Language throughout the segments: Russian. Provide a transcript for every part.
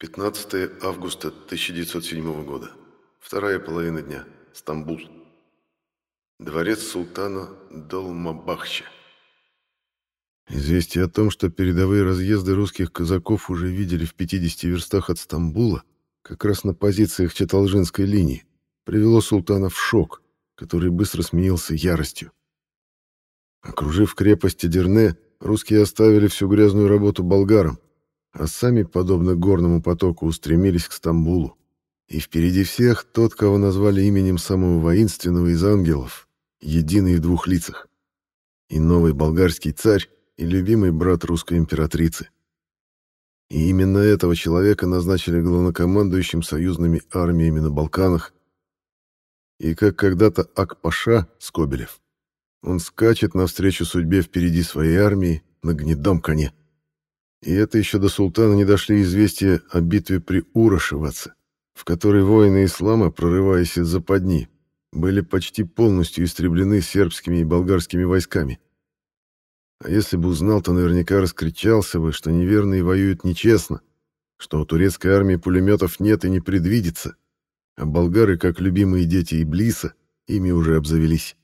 15 августа 1907 года. Вторая половина дня. Стамбул. Дворец султана Долмабахча. Известие о том, что передовые разъезды русских казаков уже видели в 50 верстах от Стамбула, как раз на позициях Чаталжинской линии, привело султана в шок, который быстро сменился яростью. Окружив крепость Дерне, русские оставили всю грязную работу болгарам, а сами, подобно горному потоку, устремились к Стамбулу. И впереди всех тот, кого назвали именем самого воинственного из ангелов, единый в двух лицах. И новый болгарский царь, и любимый брат русской императрицы. И именно этого человека назначили главнокомандующим союзными армиями на Балканах. И как когда-то Ак-Паша Скобелев, он скачет навстречу судьбе впереди своей армии на гнедом коне. И это еще до султана не дошли известия о битве при Урошеваце, в которой воины ислама, прорываясь из западни, были почти полностью истреблены сербскими и болгарскими войсками. А если бы узнал, то наверняка раскричался бы, что неверные воюют нечестно, что у турецкой армии пулеметов нет и не предвидится, а болгары, как любимые дети Иблиса, ими уже обзавелись.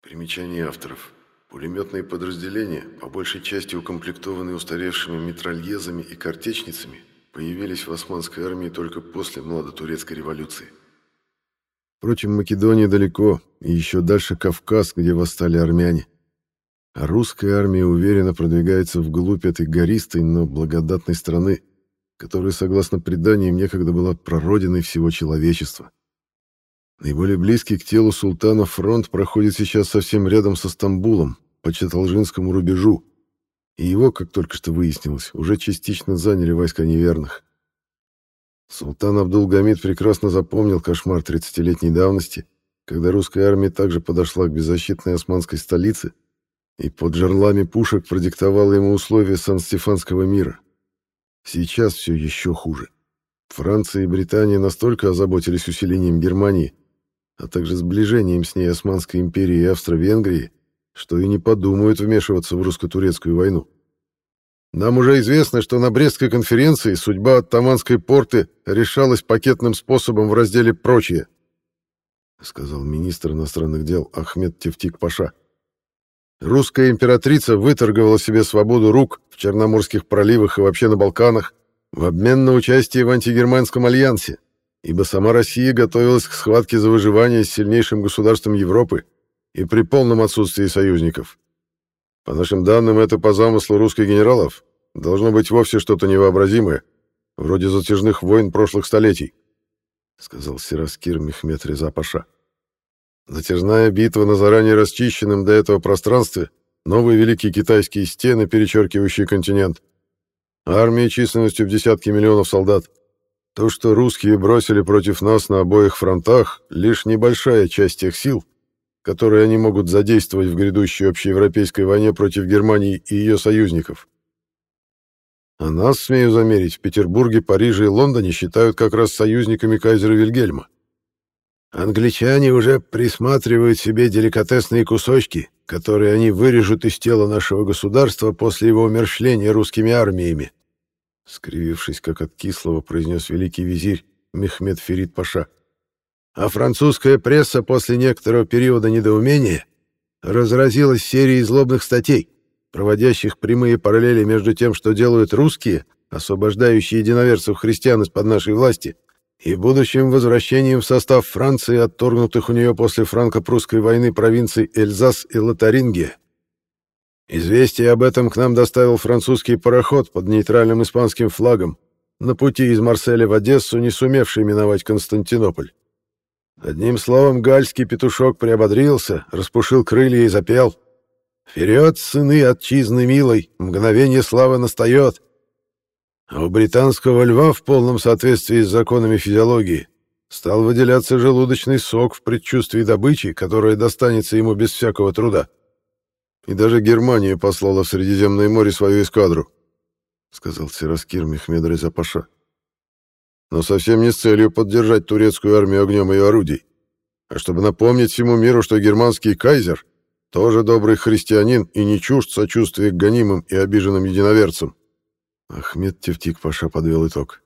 Примечание авторов. Пулеметные подразделения, по большей части укомплектованные устаревшими митральезами и картечницами, появились в османской армии только после младотурецкой революции. Впрочем, Македония далеко, и еще дальше Кавказ, где восстали армяне. А русская армия уверенно продвигается вглубь этой гористой, но благодатной страны, которая, согласно преданиям, некогда была прародиной всего человечества. Наиболее близкий к телу султана фронт проходит сейчас совсем рядом со Стамбулом, по Чаталжинскому рубежу, и его, как только что выяснилось, уже частично заняли войска неверных. Султан Абдулгамид прекрасно запомнил кошмар 30-летней давности, когда русская армия также подошла к беззащитной османской столице и под жерлами пушек продиктовала ему условия Сан-Стефанского мира. Сейчас все еще хуже. Франция и Британия настолько озаботились усилением Германии, а также сближением с ней Османской империи и Австро-Венгрии, что и не подумают вмешиваться в русско-турецкую войну. Нам уже известно, что на Брестской конференции судьба Оттаманской порты решалась пакетным способом в разделе «Прочее», сказал министр иностранных дел Ахмед Тевтик-Паша. Русская императрица выторговала себе свободу рук в Черноморских проливах и вообще на Балканах в обмен на участие в антигерманском альянсе, ибо сама Россия готовилась к схватке за выживание с сильнейшим государством Европы и при полном отсутствии союзников. По нашим данным, это по замыслу русских генералов должно быть вовсе что-то невообразимое, вроде затяжных войн прошлых столетий, сказал Сираскир Мехмед Реза Паша. Затяжная битва на заранее расчищенном до этого пространстве, новые великие китайские стены, перечеркивающие континент, армия численностью в десятки миллионов солдат — то, что русские бросили против нас на обоих фронтах, лишь небольшая часть тех сил, которые они могут задействовать в грядущей общеевропейской войне против Германии и ее союзников. А нас, смею замерить, в Петербурге, Париже и Лондоне считают как раз союзниками кайзера Вильгельма. Англичане уже присматривают себе деликатесные кусочки, которые они вырежут из тела нашего государства после его умерщвления русскими армиями, скривившись, как от кислого, произнес великий визирь Мехмед Ферид Паша. А французская пресса после некоторого периода недоумения разразилась серией злобных статей, проводящих прямые параллели между тем, что делают русские, освобождающие единоверцев христиан из-под нашей власти, и будущим возвращением в состав Франции, отторгнутых у нее после франко-прусской войны провинций Эльзас и Лотарингия. Известие об этом к нам доставил французский пароход под нейтральным испанским флагом на пути из Марселя в Одессу, не сумевший миновать Константинополь. Одним словом, гальский петушок приободрился, распушил крылья и запел. «Вперед, сыны отчизны милой, мгновение славы настает!» А у британского льва в полном соответствии с законами физиологии стал выделяться желудочный сок в предчувствии добычи, которая достанется ему без всякого труда. И даже Германия послала в Средиземное море свою эскадру, сказал Сираскир Мехмед Реза Паша. Но совсем не с целью поддержать турецкую армию огнем ее орудий, а чтобы напомнить всему миру, что германский кайзер тоже добрый христианин и не чужд сочувствия к гонимым и обиженным единоверцам. Ахмед Тевтик Паша подвел итог.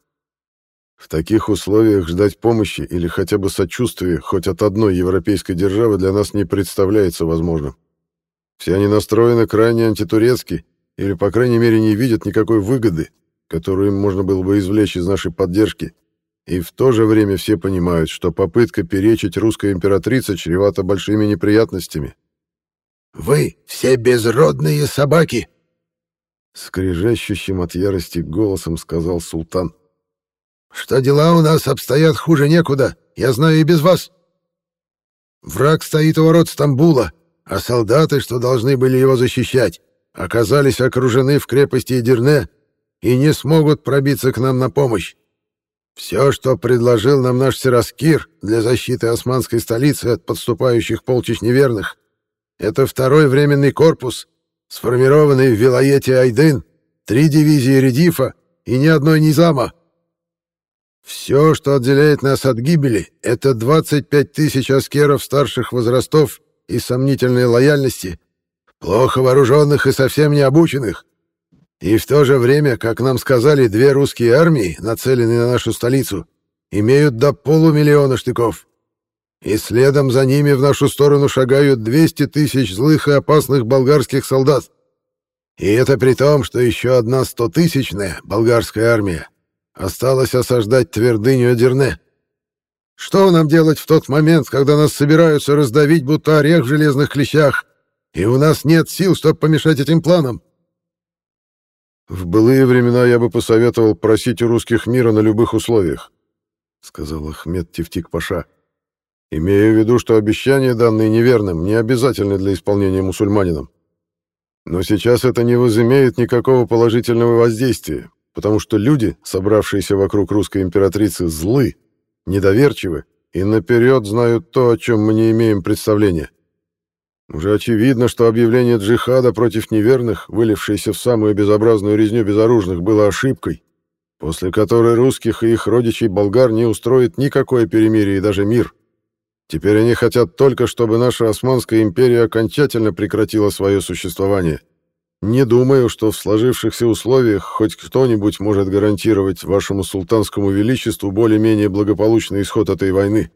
В таких условиях ждать помощи или хотя бы сочувствия хоть от одной европейской державы для нас не представляется возможным. Все они настроены крайне антитурецки или, по крайней мере, не видят никакой выгоды, которую им можно было бы извлечь из нашей поддержки, и в то же время все понимают, что попытка перечить русской императрице чревата большими неприятностями. «Вы все безродные собаки!» Скрежещущим от ярости голосом сказал султан. «Что дела у нас обстоят хуже некуда, я знаю и без вас. Враг стоит у ворот Стамбула, а солдаты, что должны были его защищать, оказались окружены в крепости Эдирне и не смогут пробиться к нам на помощь. Все, что предложил нам наш Сираскир для защиты османской столицы от подступающих полчищ неверных, это второй временный корпус, сформированный в Вилоете Айдын, три дивизии Редифа и ни одной Низама. Все, что отделяет нас от гибели, это 25 тысяч аскеров старших возрастов и сомнительной лояльности, плохо вооруженных и совсем не обученных, и в то же время, как нам сказали, две русские армии, нацеленные на нашу столицу, имеют до полумиллиона штыков. И следом за ними в нашу сторону шагают 200 тысяч злых и опасных болгарских солдат. И это при том, что еще одна стотысячная болгарская армия осталась осаждать твердыню Эдерне. Что нам делать в тот момент, когда нас собираются раздавить, будто орех в железных клещах, и у нас нет сил, чтобы помешать этим планам? «В былые времена я бы посоветовал просить у русских мира на любых условиях», — сказал Ахмед Тевтик-Паша. «Имея в виду, что обещания, данные неверным, не обязательны для исполнения мусульманином. Но сейчас это не возымеет никакого положительного воздействия, потому что люди, собравшиеся вокруг русской императрицы, злы, недоверчивы и наперед знают то, о чем мы не имеем представления. Уже очевидно, что объявление джихада против неверных, вылившееся в самую безобразную резню безоружных, было ошибкой, после которой русских и их родичей болгар не устроит никакое перемирие и даже мир. Теперь они хотят только, чтобы наша Османская империя окончательно прекратила свое существование. Не думаю, что в сложившихся условиях хоть кто-нибудь может гарантировать вашему султанскому величеству более-менее благополучный исход этой войны.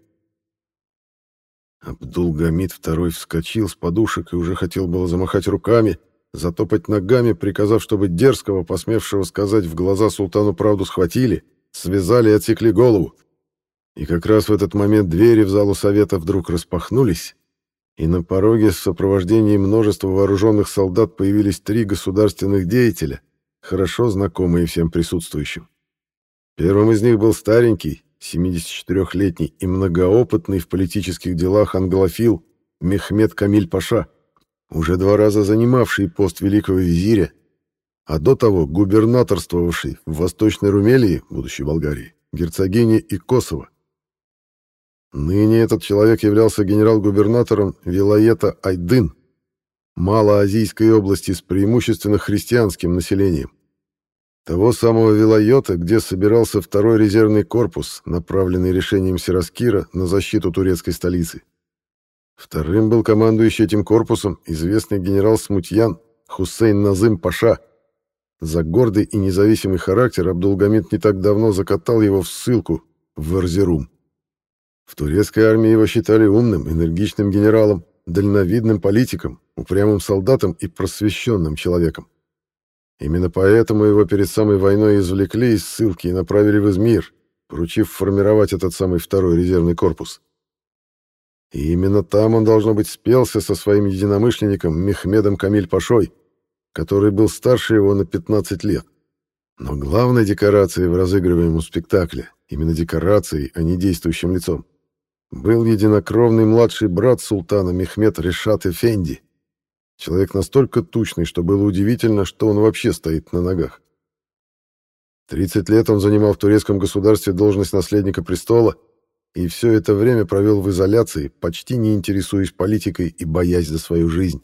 Абдулгамид II вскочил с подушек и уже хотел было замахать руками, затопать ногами, приказав, чтобы дерзкого, посмевшего сказать в глаза султану правду, схватили, связали и отсекли голову. И как раз в этот момент двери в залу совета вдруг распахнулись, и на пороге в сопровождении множества вооруженных солдат появились три государственных деятеля, хорошо знакомые всем присутствующим. Первым из них был старенький, 74-летний и многоопытный в политических делах англофил Мехмед Камиль Паша, уже два раза занимавший пост великого визиря, а до того губернаторствовавший в Восточной Румелии, будущей Болгарии, Герцогине и Косово. Ныне этот человек являлся генерал-губернатором Вилаета Айдын, малоазийской области с преимущественно христианским населением. Того самого Вилайота, где собирался второй резервный корпус, направленный решением Сираскира на защиту турецкой столицы. Вторым был командующий этим корпусом известный генерал Смутьян Хусейн Назым Паша. За гордый и независимый характер Абдулгамид не так давно закатал его в ссылку в Эрзерум. В турецкой армии его считали умным, энергичным генералом, дальновидным политиком, упрямым солдатом и просвещенным человеком. Именно поэтому его перед самой войной извлекли из ссылки и направили в Измир, поручив формировать этот самый второй резервный корпус. И именно там он, должно быть, спелся со своим единомышленником Мехмедом Камиль Пашой, который был старше его на 15 лет. Но главной декорацией в разыгрываемом спектакле, именно декорацией, а не действующим лицом, был единокровный младший брат султана Мехмед Решат Эфенди, Человек настолько тучный, что было удивительно, что он вообще стоит на ногах. 30 лет он занимал в турецком государстве должность наследника престола и все это время провел в изоляции, почти не интересуясь политикой и боясь за свою жизнь.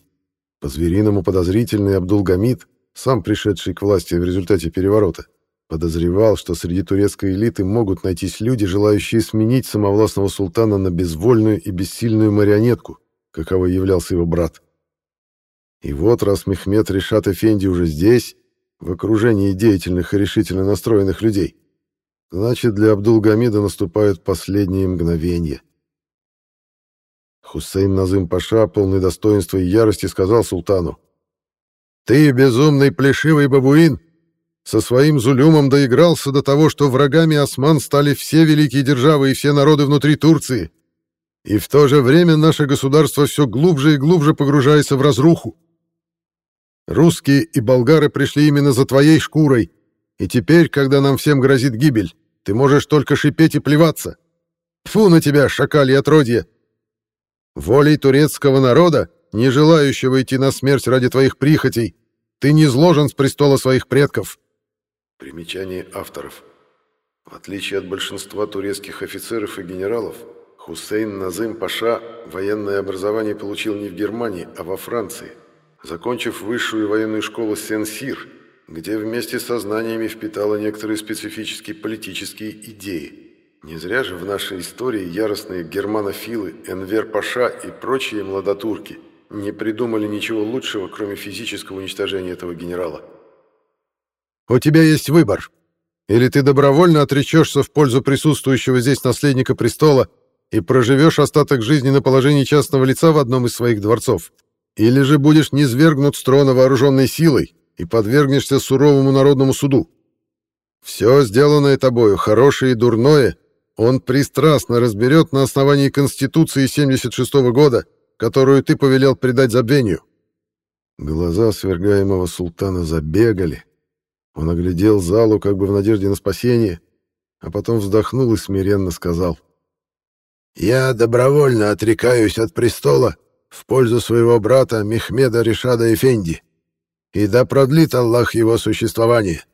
По-звериному подозрительный Абдулгамид, сам пришедший к власти в результате переворота, подозревал, что среди турецкой элиты могут найтись люди, желающие сменить самовластного султана на безвольную и бессильную марионетку, каковой являлся его брат. И вот раз Мехмед Решат Эфенди уже здесь, в окружении деятельных и решительно настроенных людей, Значит, для Абдулгамида наступают последние мгновения. Хусейн Назым Паша, полный достоинства и ярости, сказал султану. «Ты, безумный плешивый бабуин, со своим зулюмом доигрался до того, что врагами осман стали все великие державы и все народы внутри Турции. И в то же время наше государство все глубже и глубже погружается в разруху. Русские и болгары пришли именно за твоей шкурой, и теперь, когда нам всем грозит гибель, ты можешь только шипеть и плеваться. Фу на тебя, шакали отродье! Волей турецкого народа, не желающего идти на смерть ради твоих прихотей, ты не зложен с престола своих предков. Примечание авторов. В отличие от большинства турецких офицеров и генералов, Хусейн Назым Паша военное образование получил не в Германии, а во Франции, закончив высшую военную школу Сен-Сир, где вместе со знаниями впитала некоторые специфические политические идеи. Не зря же в нашей истории яростные германофилы Энвер Паша и прочие младотурки не придумали ничего лучшего, кроме физического уничтожения этого генерала. «У тебя есть выбор. Или ты добровольно отречешься в пользу присутствующего здесь наследника престола и проживешь остаток жизни на положении частного лица в одном из своих дворцов, или же будешь низвергнут с трона вооруженной силой и подвергнешься суровому народному суду. Все сделанное тобою, хорошее и дурное, он пристрастно разберет на основании Конституции 76 -го года, которую ты повелел предать забвению». Глаза свергаемого султана забегали. Он оглядел залу как бы в надежде на спасение, а потом вздохнул и смиренно сказал — я добровольно отрекаюсь от престола в пользу своего брата Мехмеда Решада Эфенди, и да продлит Аллах его существование.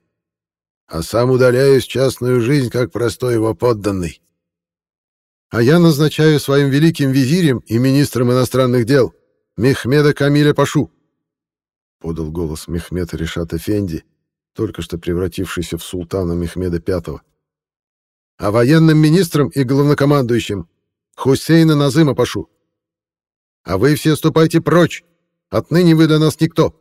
А сам удаляюсь в частную жизнь, как простой его подданный. А я назначаю своим великим визирем и министром иностранных дел Мехмеда Камиля Пашу, подал голос Мехмед Решат Эфенди, только что превратившийся в султана Мехмеда V. А военным министром и главнокомандующим Хусейна Назыма Пашу. А вы все ступайте прочь. Отныне вы для нас никто.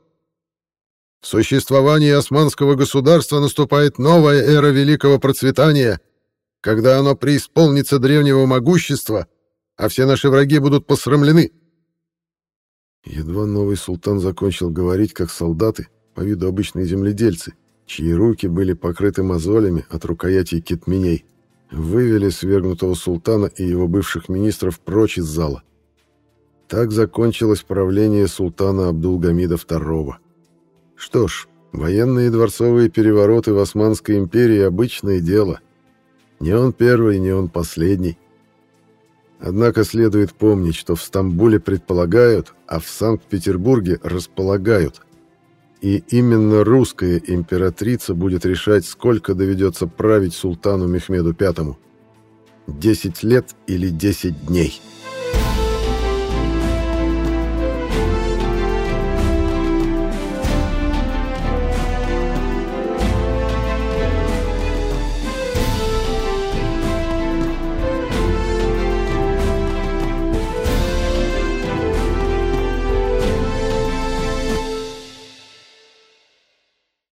В существовании османского государства наступает новая эра великого процветания, когда оно преисполнится древнего могущества, а все наши враги будут посрамлены. Едва новый султан закончил говорить, как солдаты, по виду обычные земледельцы, чьи руки были покрыты мозолями от рукоятей китменей вывели свергнутого султана и его бывших министров прочь из зала. Так закончилось правление султана Абдулгамида II. Что ж, военные дворцовые перевороты в Османской империи – обычное дело. Не он первый, не он последний. Однако следует помнить, что в Стамбуле предполагают, а в Санкт-Петербурге располагают – и именно русская императрица будет решать, сколько доведется править султану Мехмеду V. Десять лет или десять дней.